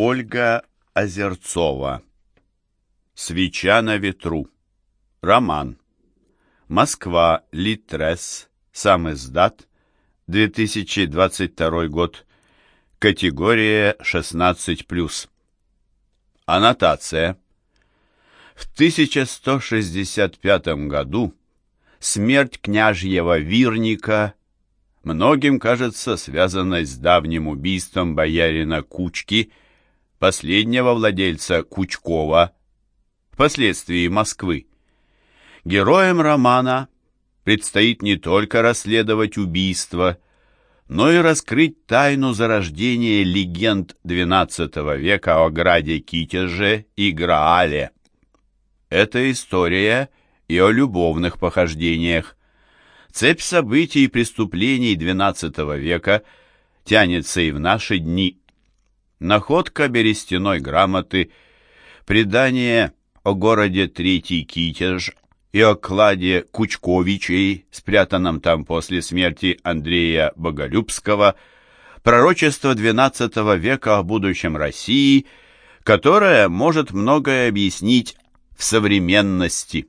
Ольга Озерцова. Свеча на ветру. Роман. Москва. Литрес. Сам издат. 2022 год. Категория 16+. Аннотация. В 1165 году смерть княжьего Вирника многим кажется связанной с давним убийством боярина Кучки, последнего владельца Кучкова, впоследствии Москвы. Героям романа предстоит не только расследовать убийство, но и раскрыть тайну зарождения легенд XII века о граде Китеже и Граале. Это история и о любовных похождениях. Цепь событий и преступлений XII века тянется и в наши дни. Находка берестяной грамоты, предание о городе Третий Китеж и о кладе Кучковичей, спрятанном там после смерти Андрея Боголюбского, пророчество XII века о будущем России, которое может многое объяснить в современности.